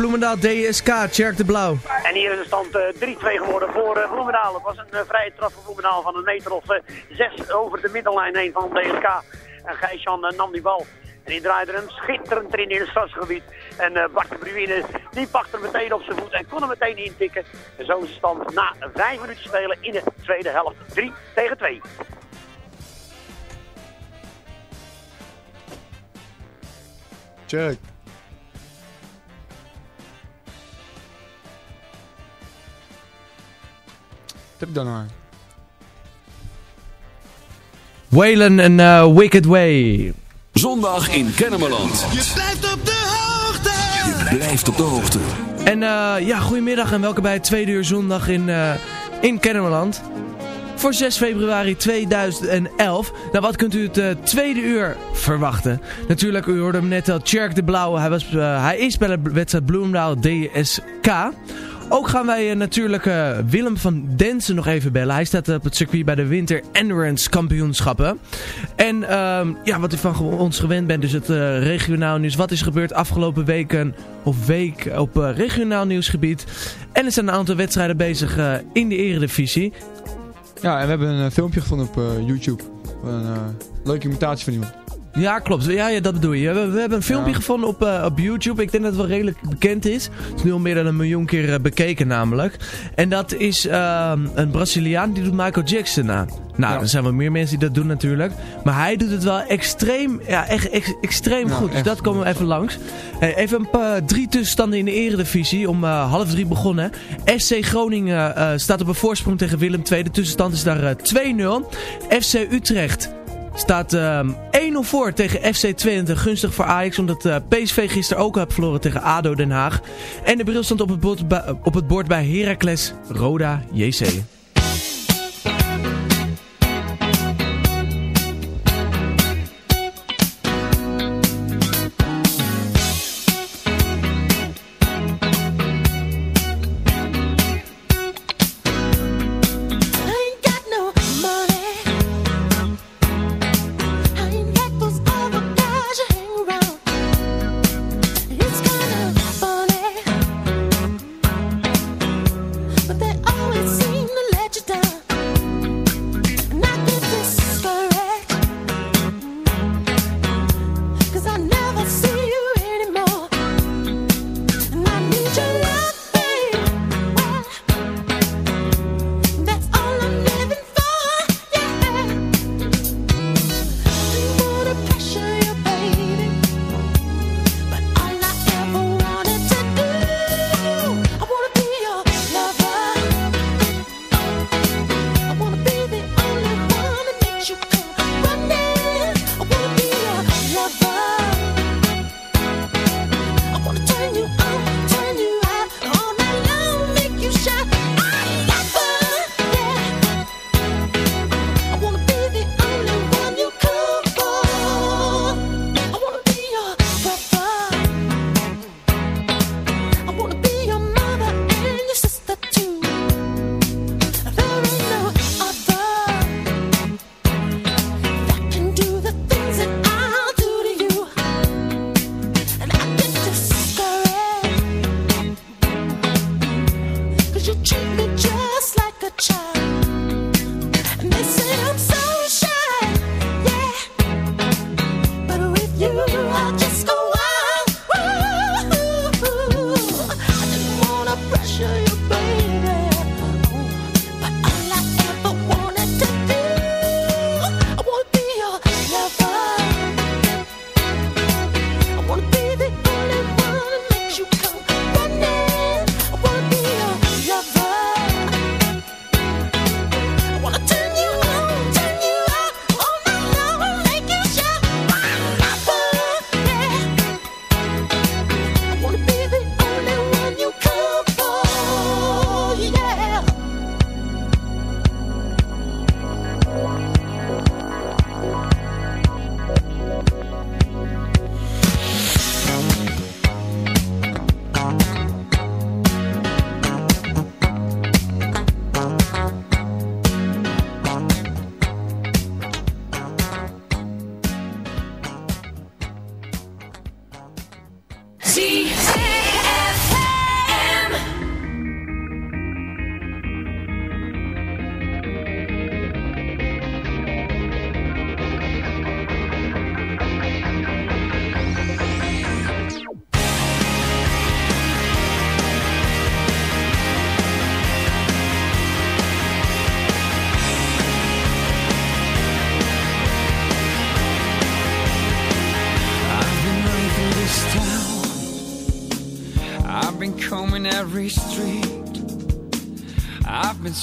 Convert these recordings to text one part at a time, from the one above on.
Bloemendaal DSK, Tjerk de Blauw. En hier is de stand eh, 3-2 geworden voor eh, Bloemendaal. Het was een eh, vrije trap voor Bloemendaal van een meter of 6 over de middenlijn heen van DSK. En Gijsjan eh, nam die bal. En die draaide hem schitterend erin in het stadsgebied. En uh, Bart de Bruine, die pakte hem meteen op zijn voet en kon hem meteen intikken. En zo is de stand na vijf minuten spelen in de tweede helft. 3 tegen 2. Check. Heb ik dan maar? Waylon en uh, Wicked Way. Zondag in Kennemerland. Je blijft op de hoogte. Je blijft op de hoogte. En uh, ja, goedemiddag en welkom bij het tweede uur zondag in, uh, in Kennemerland. Voor 6 februari 2011. Nou, wat kunt u het uh, tweede uur verwachten? Natuurlijk, u hoorde hem net al, Tjerk de Blauwe. Hij, was, hij is bij de wedstrijd Bloemendaal DSK. Ook gaan wij uh, natuurlijk uh, Willem van Densen nog even bellen. Hij staat op het circuit bij de Winter Endurance kampioenschappen. En uh, ja, wat u van ons gewend bent, dus het uh, regionaal nieuws. Wat is gebeurd afgelopen weken of week op regionaal nieuwsgebied. En er zijn een aantal wedstrijden bezig in de eredivisie. Ja, en we hebben een filmpje gevonden op YouTube. Een leuke imitatie van iemand. Ja, klopt. Ja, ja, dat bedoel je. We, we hebben een filmpje ja. gevonden op, uh, op YouTube. Ik denk dat het wel redelijk bekend is. Het is nu al meer dan een miljoen keer uh, bekeken namelijk. En dat is uh, een Braziliaan die doet Michael Jackson na. Nou, ja. er zijn wel meer mensen die dat doen natuurlijk. Maar hij doet het wel extreem, ja, echt ex, extreem ja, goed. Dus dat komen we even langs. Hey, even een paar, drie tussenstanden in de eredivisie. Om half drie begonnen. SC Groningen staat op een voorsprong tegen Willem II. De tussenstand is daar uh, 2-0. FC Utrecht staat um, 1-0 voor tegen FC Twente. Gunstig voor Ajax, omdat uh, PSV gisteren ook heeft verloren tegen ADO Den Haag. En de bril stond op het bord op het bord bij Heracles Roda JC.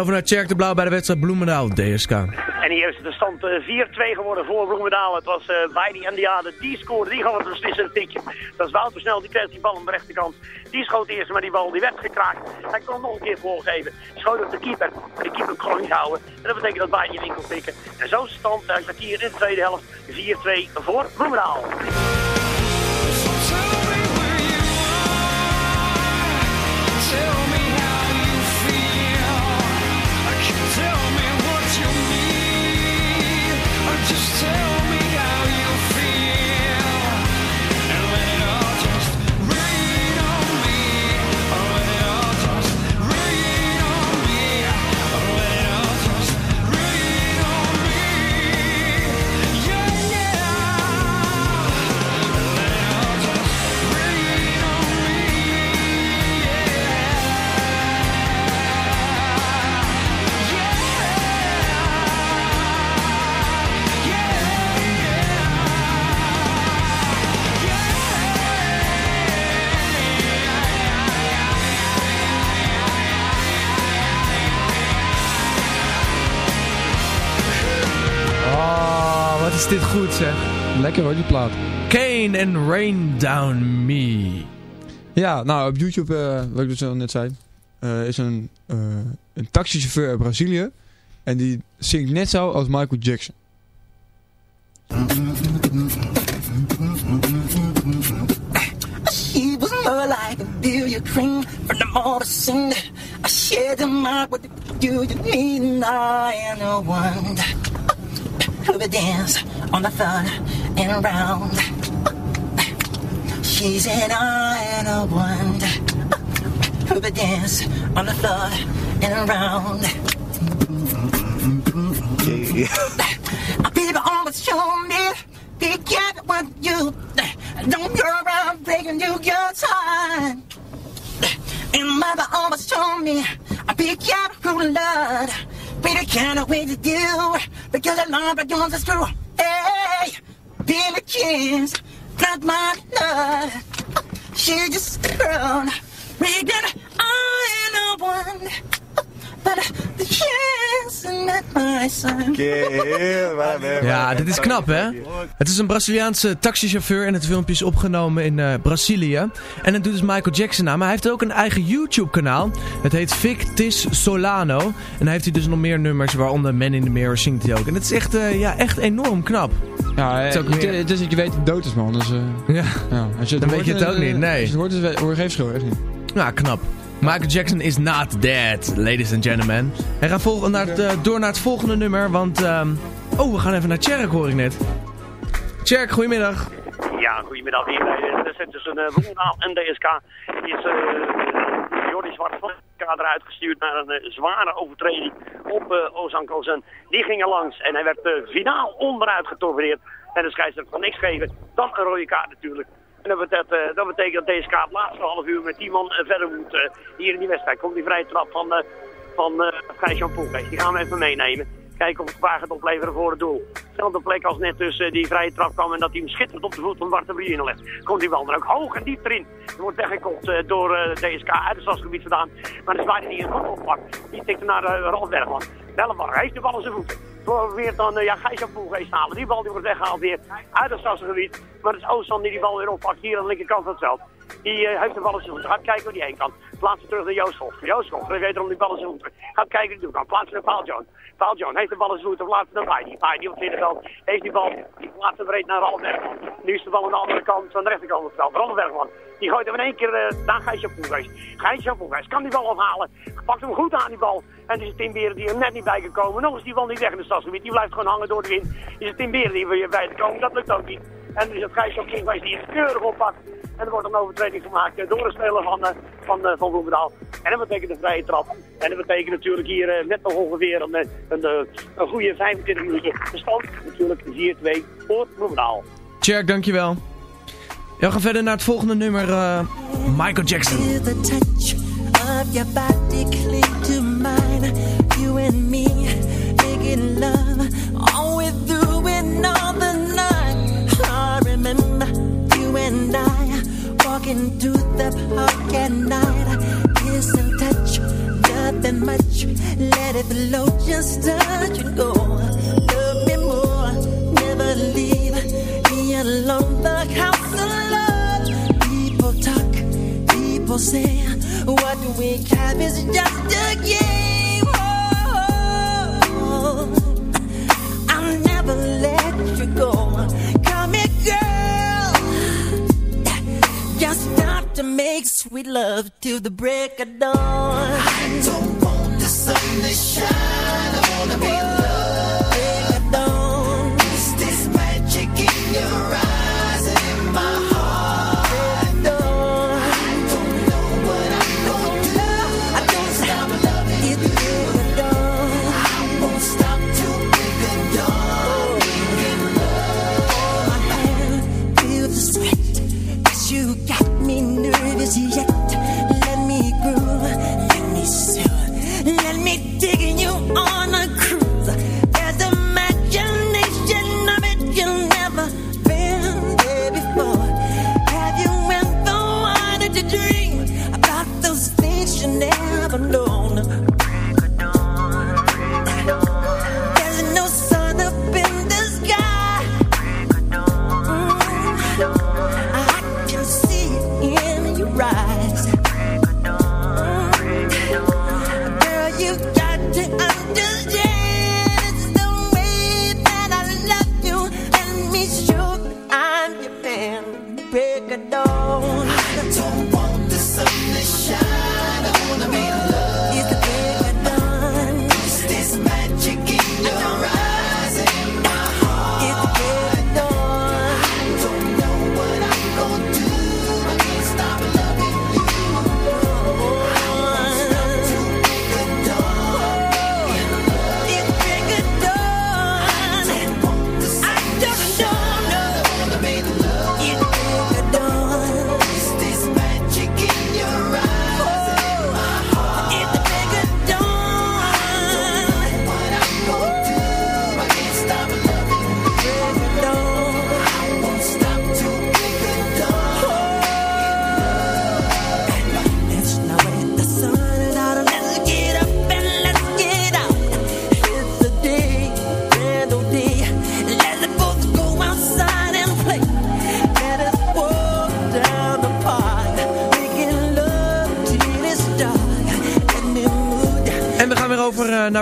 over naar Tjerk de Blauw bij de wedstrijd Bloemendaal, DSK. En hier is de stand eh, 4-2 geworden voor Bloemendaal. Het was uh, Weidi en Diade, die scoorde, die gaf het beslissend tikje. Dat is Wouter Snel, die kreeg die bal aan de rechterkant. Die schoot eerst, maar die bal die werd gekraakt. Hij kon hem nog een keer voorgeven. Schoot op de keeper, maar de keeper kon niet houden. En dat betekent dat Weidi in winkel pikken. En zo is de stand, uh, een kwartier in de tweede helft, 4-2 voor Bloemendaal. Tell zeg. Lekker hoor, die plaat. Kane en Rain Down Me. Ja, nou op YouTube, eh, wat ik dus al net zei, eh, is een, eh, een taxichauffeur uit Brazilië. En die zingt net zo als Michael Jackson. She was more like a billiard ring from the mortar sing. I shared the mark with you, you need an eye and a wand. Who dance on the floor and around. She's an eye and a wand. Who would dance on the floor and around. People always show me be careful what you don't go around breaking you your time. And mother always told me be careful who love. Be the kind of way to do because I love but yours is true. Hey, Billy Kings, not my love. She just a girl, making I know one. Ja, dit is knap hè. Het is een Braziliaanse taxichauffeur en het filmpje is opgenomen in eh, Brazilië. En het doet dus Michael Jackson na, maar hij heeft ook een eigen YouTube kanaal. Het heet Victis Solano. En hij heeft hij dus nog meer nummers, waaronder Man in the Mirror zingt hij ook. En het is echt, eh, ja, echt enorm knap. Ja, Het is ook het, meer- het is dat je weet dat dood is man. Dus, eh, Ja. ja, als je Dan hoort, weet je het eh, ook niet, nee. Als je het hoort, is het- hoor je geen verschil, echt niet. Ja, knap. Michael Jackson is not dead, ladies and gentlemen. Gaat vol naar het, door naar het volgende nummer, want... ehm, oh, we gaan even naar Tjerk, hoor ik net. Tjerk, goedemiddag. Ja, goedemiddag bij de wedstrijd tussen uh, en DSK. Is uh, Jordi Zwart van de kader uitgestuurd naar een eh, zware overtreding op uh, Ozan Kozan. Die ging er langs en hij werd uh, finaal onderuit getovereerd. En de scheidsrechter van niks geven, dan een rode kaart natuurlijk. En dat betekent, uh, dat, betekent het laatste half uur met 10 man uh, verder moet uh, hier in die wedstrijd. Komt die vrije trap van, van uh, Gijs-Jan. Die gaan we even meenemen. Kijken of het gaat opleveren voor het doel. Zelfde plek als net tussen die vrije trap kwam en dat hij hem schitterend op de voet van Bart de inlegt. Komt die bal er ook hoog en diep erin. Er wordt weggekopt door uh, DSK uit het stadsgebied vandaan. Maar waar hij niet een kop oppakt. Die tikt hem naar uh, Ralf Bergman. Bellenbar heeft de bal in zijn voeten. Probeert dan ja, Gijs-Jan Poelgeest halen. Die bal die wordt weggehaald weer uit het stadsgebied. Maar het is Oostan die die bal weer oppakt hier aan de linkerkant van het veld. Die heeft de bal in. Gaat kijken waar die heen kan. Plaatsen terug naar Joost Hof. Joost Hof, weet om die bal in. Gaat kijken hij doen kan. Plaatsen naar. Paul John heeft de bal in zijn. Plaatsen naar Heidi. Heidi op het middenveld heeft die bal. Die plaatsen breed naar Ralf. Nu is de bal aan de andere kant, aan de rechterkant van het veld. Ralf. Die gooit hem in één keer uh, naar Gijs-Jan Poelgeest. Gijs-Jan Poelgeest kan die bal afhalen. Pakt hem goed aan die bal. En het is Tim Beren die er net niet bij kan komen. Nog is die bal niet weg in het stadsgebied. Die blijft gewoon hangen door de wind. Is het Tim Beren die er weer bij te komen. Dat lukt ook niet. En is het Gijs-Jan Poelgeest die het keurig oppakt. En er wordt een overtreding gemaakt door een speler van, uh, van, uh, van Bloemendaal. En dat betekent een vrije trap. En dat betekent natuurlijk hier net nog ongeveer een, een, een goede 25 minuten. De stand natuurlijk 4-2 voor Bloemendaal. Tjerk, dankjewel. Ja, we gaan verder naar het volgende nummer. Michael Jackson. the touch of your body cling to mine. You and me making love all we through and all the through the park at night. Kiss and touch, nothing much. Let it flow, just touch and go. Love me more, never leave me alone. The house of love. People talk, people say, what we have is just a game. Oh, I'll never let you go. Just stop to make sweet love till the break of dawn. I don't want the sun to shine. I wanna be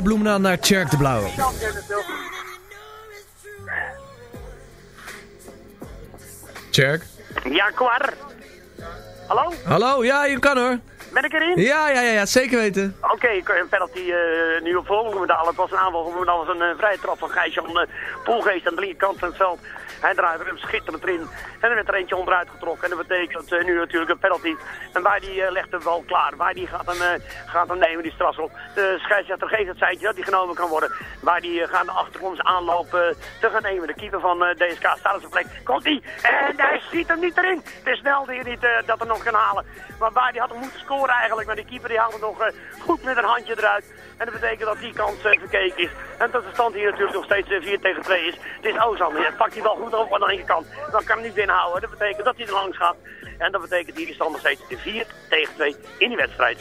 Bloemendaal, naar Tjerk de Blauwe. Tjerk? Ja, kwar. Hallo? Hallo, ja, je kan hoor. Ben ik erin? Ja, ja, ja, ja zeker weten. Oké, okay, een penalty uh, nu op voorbeelden Het was een aanval, maar dat was een uh, vrije trap van Gijsjan uh, Poelgeest aan de linkerkant van het veld. Hij draait hem schitterend erin. En er werd er eentje onderuit getrokken. En dat betekent uh, nu natuurlijk een penalty. En waar die uh, legt hem wel klaar. Waar die gaat hem, uh, gaat hem nemen, die strafschop. De scheidsrechter geeft het seintje dat die genomen kan worden. Waar die gaat de achtergrond aanlopen te gaan nemen. De keeper van DSK staat op zijn plek. Komt die? En hij schiet hem niet erin. Het is snel die niet dat er nog kan halen. Maar waar die had hem moeten scoren eigenlijk. Maar die keeper die haalt hem nog goed met een handje eruit. En dat betekent dat die kans verkeken is. En dat de stand hier natuurlijk nog steeds 4 tegen 2 is. Het is Ozan. Hij pakt die bal goed op aan de linkerkant. Dan kan hij niet Dat betekent dat hij er langs gaat. En dat betekent hier de stand nog steeds 4 tegen 2 in die wedstrijd.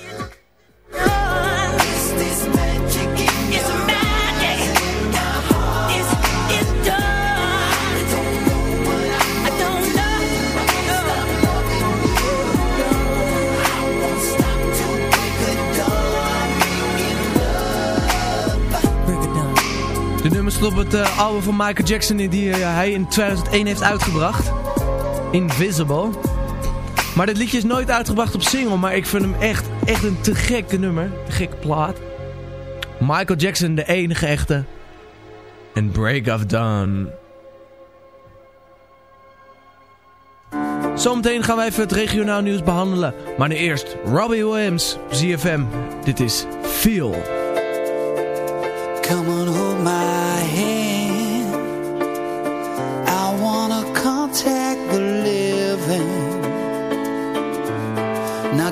De nummers op het uh, album van Michael Jackson die uh, hij in 2001 heeft uitgebracht. Invisible. Maar dit liedje is nooit uitgebracht op single, maar ik vind hem echt, echt een te gekke nummer. Gekke plaat. Michael Jackson, de enige echte. En Break of Dawn. Zometeen gaan we even het regionaal nieuws behandelen. Maar nu eerst Robbie Williams, ZFM. Dit is Feel. Come on, my.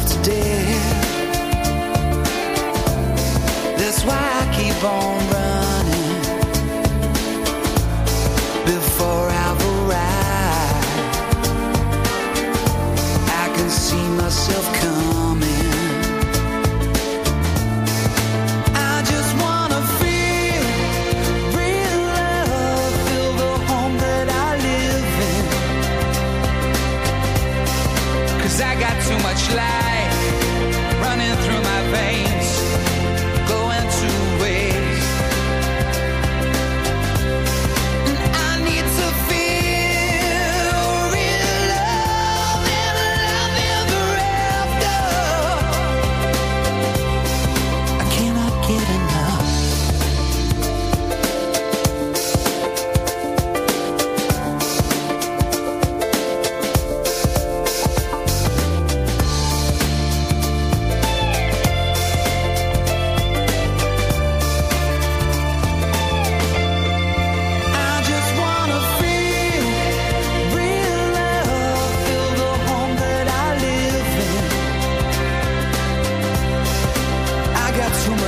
myself. That's why I keep on running.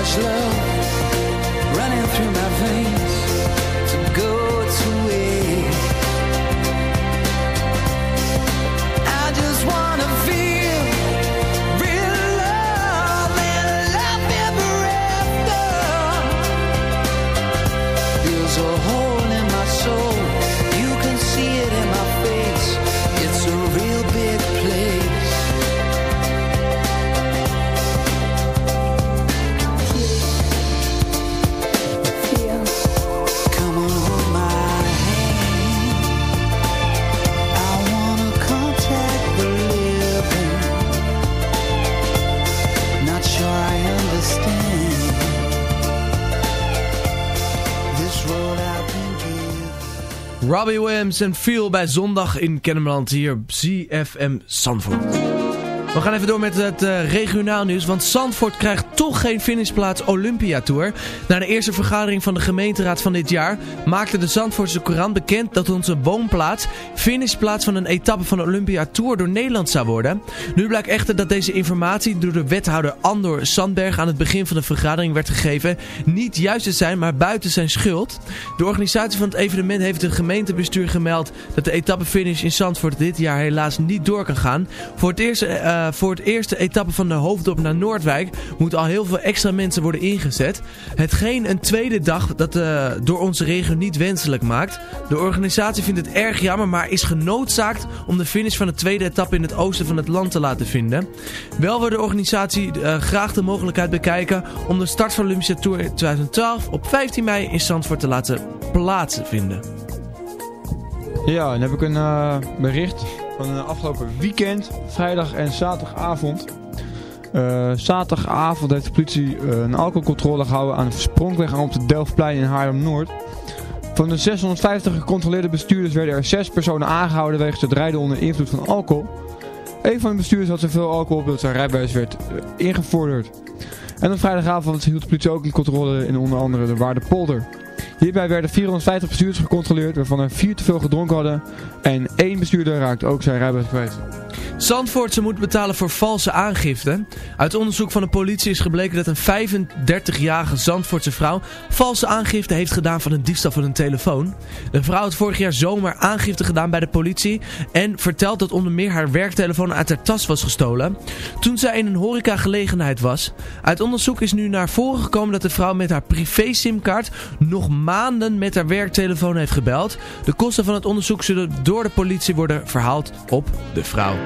such love running through my veins. Robbie Williams en Feel bij zondag in Kennemerland hier op ZFM Zandvoort. We gaan even door met het uh, regionaal nieuws, want Zandvoort krijgt toch geen finishplaats Olympia Tour. Na de eerste vergadering van de gemeenteraad van dit jaar maakte de Zandvoortse Courant bekend dat onze woonplaats finishplaats van een etappe van de Olympia Tour door Nederland zou worden. Nu blijkt echter dat deze informatie door de wethouder Andor Sandberg aan het begin van de vergadering werd gegeven niet juist te zijn, maar buiten zijn schuld. De organisatie van het evenement heeft het gemeentebestuur gemeld dat de etappefinish in Zandvoort dit jaar helaas niet door kan gaan. Voor het eerst... Uh, voor het eerste etappe van de Hoofddorp naar Noordwijk moeten al heel veel extra mensen worden ingezet. Hetgeen een tweede dag dat uh, door onze regio niet wenselijk maakt. De organisatie vindt het erg jammer, maar is genoodzaakt om de finish van de tweede etappe in het oosten van het land te laten vinden. Wel wil de organisatie uh, graag de mogelijkheid bekijken om de start van Olympische Tour 2012 op 15 mei in Zandvoort te laten plaatsvinden. Ja, dan heb ik een bericht van een afgelopen weekend, vrijdag en zaterdagavond. Uh, zaterdagavond heeft de politie uh, een alcoholcontrole gehouden aan de Sprongweg op de Delftplein in Haarlem-Noord. Van de 650 gecontroleerde bestuurders werden er 6 personen aangehouden wegens het rijden onder invloed van alcohol. Een van de bestuurders had zoveel alcohol op dat zijn rijbewijs werd ingevorderd. En op vrijdagavond hield de politie ook een controle in onder andere de Waardepolder. Hierbij werden 450 bestuurders gecontroleerd, waarvan er 4 te veel gedronken hadden. En één bestuurder raakte ook zijn rijbewijs kwijt. Zandvoortse moet betalen voor valse aangifte. Uit onderzoek van de politie is gebleken dat een 35-jarige Zandvoortse vrouw valse aangifte heeft gedaan van een diefstal van een telefoon. De vrouw had vorig jaar zomer aangifte gedaan bij de politie en vertelt dat onder meer haar werktelefoon uit haar tas was gestolen. Toen zij in een horecagelegenheid was. Uit onderzoek is nu naar voren gekomen dat de vrouw met haar privé simkaart nog maanden met haar werktelefoon heeft gebeld. De kosten van het onderzoek zullen door de politie worden verhaald op de vrouw.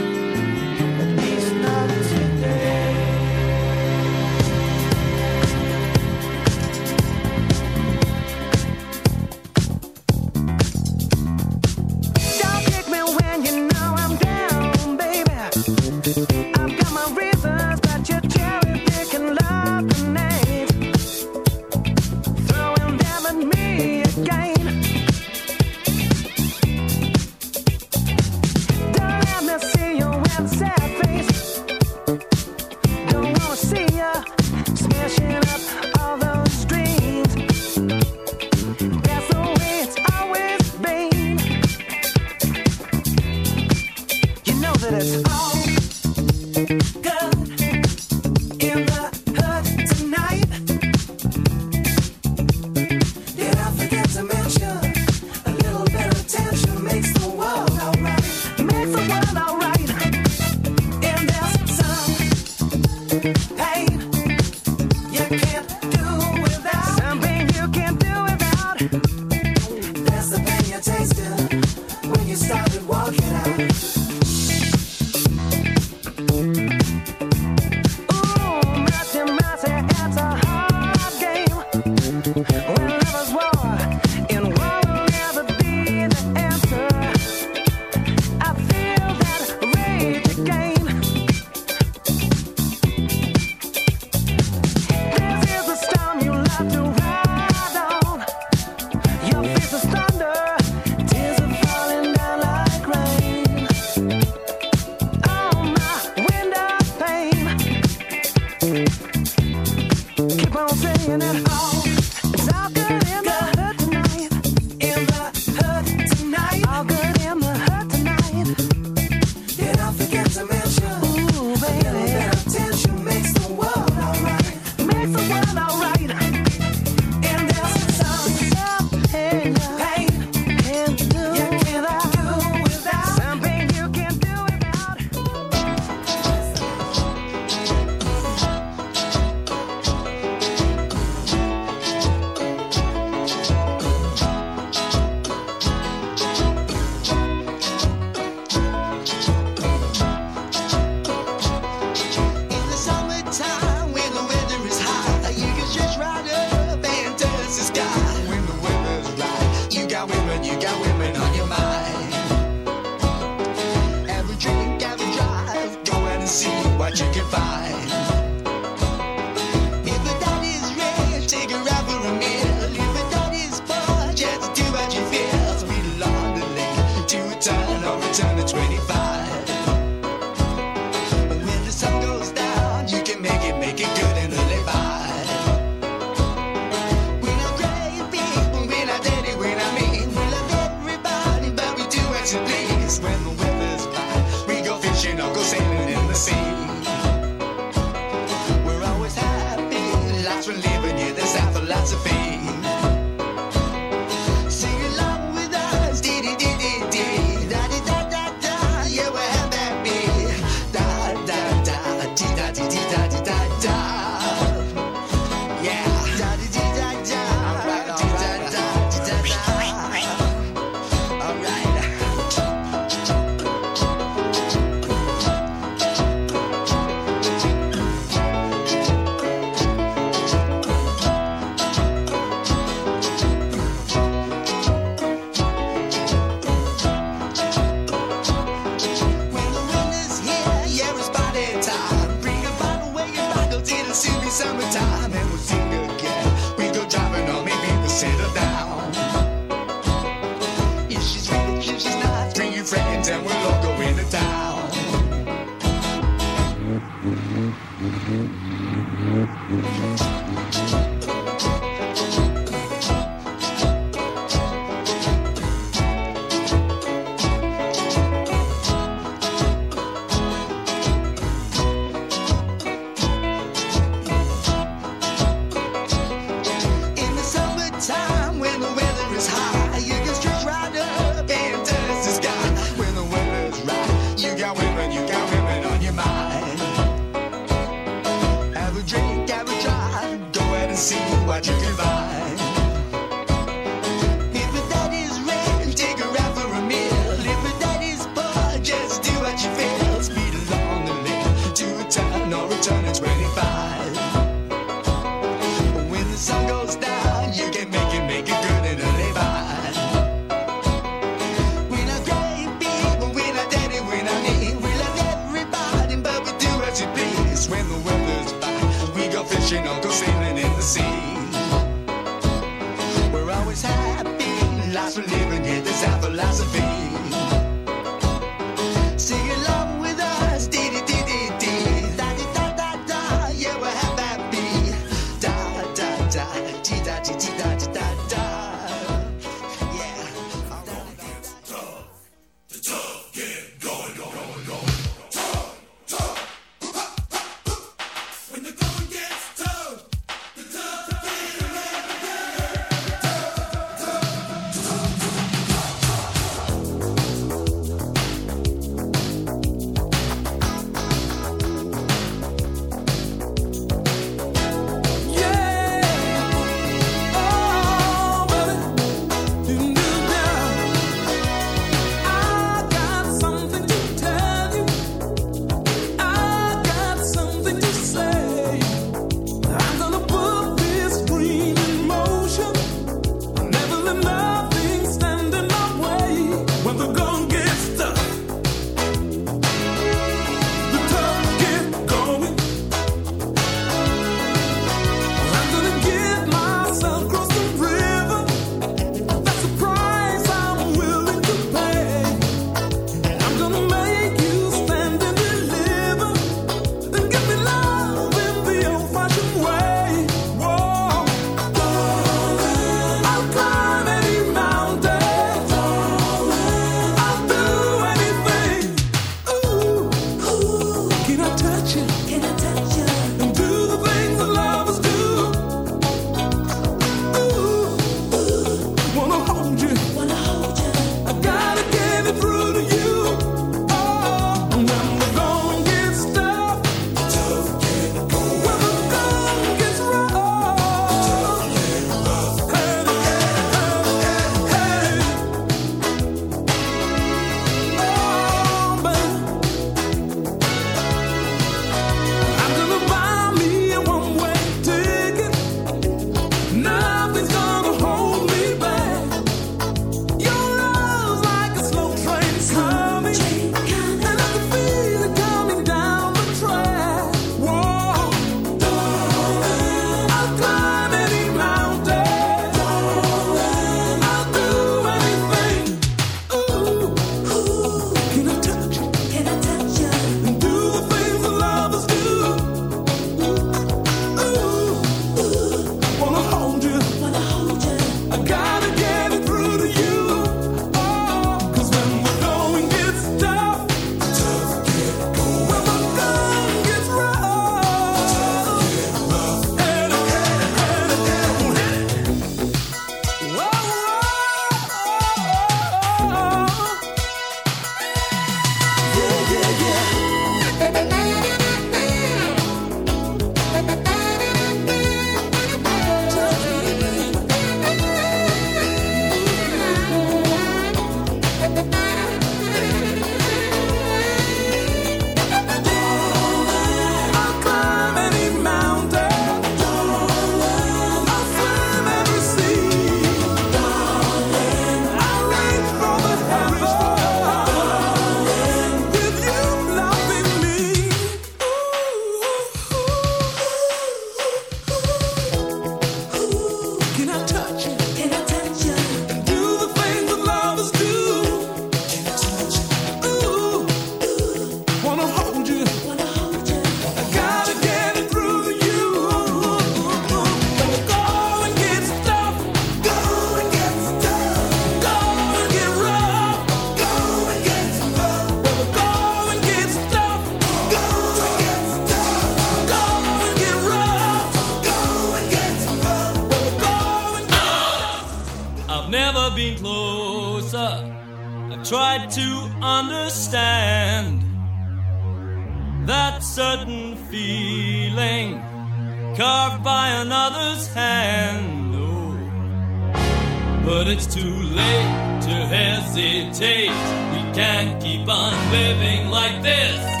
too late to hesitate. We can't keep on living like this.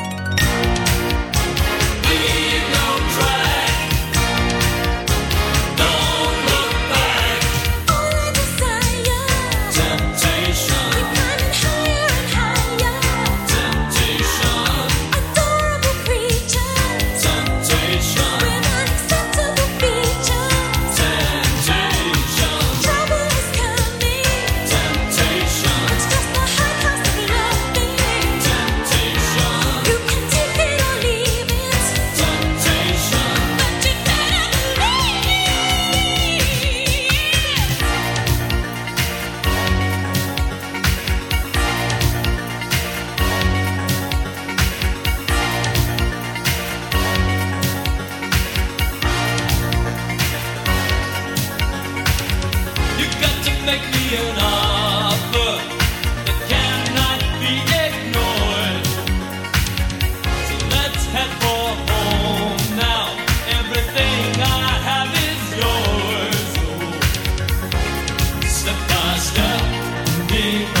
You.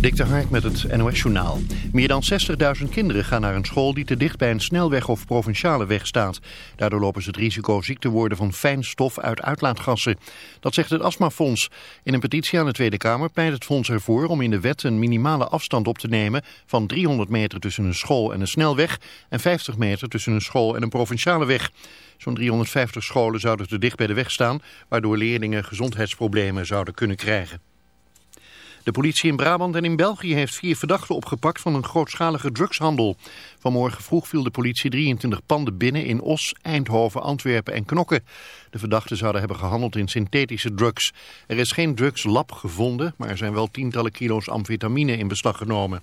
Dik de Hark met het NOS-journaal. Meer dan 60.000 kinderen gaan naar een school die te dicht bij een snelweg of provinciale weg staat. Daardoor lopen ze het risico ziek te worden van fijn stof uit uitlaatgassen. Dat zegt het Astmafonds. In een petitie aan de Tweede Kamer pleit het fonds ervoor om in de wet een minimale afstand op te nemen van 300 meter tussen een school en een snelweg en 50 meter tussen een school en een provinciale weg. Zo'n 350 scholen zouden te dicht bij de weg staan, waardoor leerlingen gezondheidsproblemen zouden kunnen krijgen. De politie in Brabant en in België heeft vier verdachten opgepakt van een grootschalige drugshandel. Vanmorgen vroeg viel de politie 23 panden binnen in Os, Eindhoven, Antwerpen en Knokke. De verdachten zouden hebben gehandeld in synthetische drugs. Er is geen drugslab gevonden, maar er zijn wel tientallen kilo's amfetamine in beslag genomen.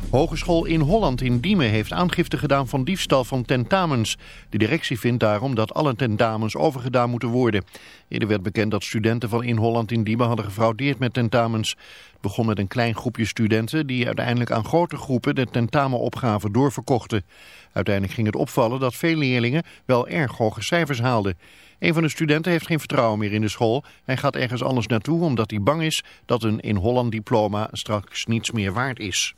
Hogeschool in Holland in Diemen heeft aangifte gedaan van diefstal van tentamens. De directie vindt daarom dat alle tentamens overgedaan moeten worden. Eerder werd bekend dat studenten van in Holland in Diemen hadden gefraudeerd met tentamens. Het begon met een klein groepje studenten die uiteindelijk aan grote groepen de tentamenopgaven doorverkochten. Uiteindelijk ging het opvallen dat veel leerlingen wel erg hoge cijfers haalden. Een van de studenten heeft geen vertrouwen meer in de school. Hij gaat ergens anders naartoe omdat hij bang is dat een in Holland diploma straks niets meer waard is.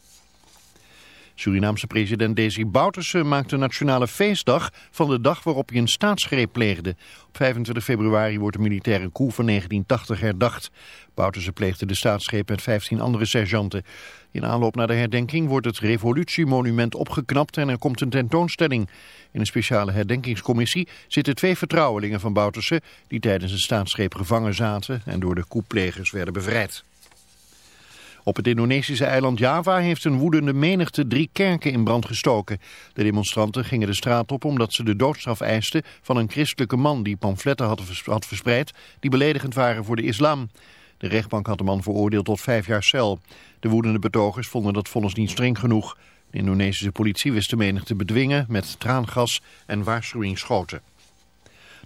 Surinaamse president Desi Bouterse maakt nationale feestdag van de dag waarop hij een staatsgreep pleegde. Op 25 februari wordt de militaire coup van 1980 herdacht. Bouterse pleegde de staatsgreep met 15 andere sergeanten. In aanloop naar de herdenking wordt het revolutiemonument opgeknapt en er komt een tentoonstelling. In een speciale herdenkingscommissie zitten twee vertrouwelingen van Bouterse die tijdens de staatsgreep gevangen zaten en door de coupplegers werden bevrijd. Op het Indonesische eiland Java heeft een woedende menigte drie kerken in brand gestoken. De demonstranten gingen de straat op omdat ze de doodstraf eisten van een christelijke man die pamfletten had, vers- had verspreid die beledigend waren voor de islam. De rechtbank had de man veroordeeld tot vijf jaar cel. De woedende betogers vonden dat vonnis niet streng genoeg. De Indonesische politie wist de menigte te bedwingen met traangas en waarschuwingsschoten.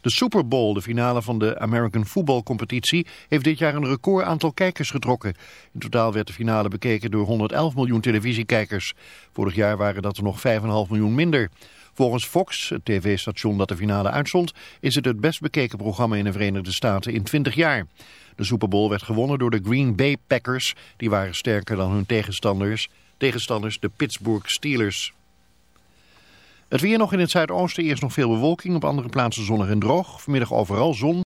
De Super Bowl, de finale van de American Football Competitie, heeft dit jaar een record aantal kijkers getrokken. In totaal werd de finale bekeken door 111 miljoen televisiekijkers. Vorig jaar waren dat er nog 5,5 miljoen minder. Volgens Fox, het tv-station dat de finale uitzond, is het het best bekeken programma in de Verenigde Staten in 20 jaar. De Super Bowl werd gewonnen door de Green Bay Packers. Die waren sterker dan hun tegenstanders, tegenstanders de Pittsburgh Steelers. Het weer nog in het zuidoosten, eerst nog veel bewolking, op andere plaatsen zonnig en droog. Vanmiddag overal zon.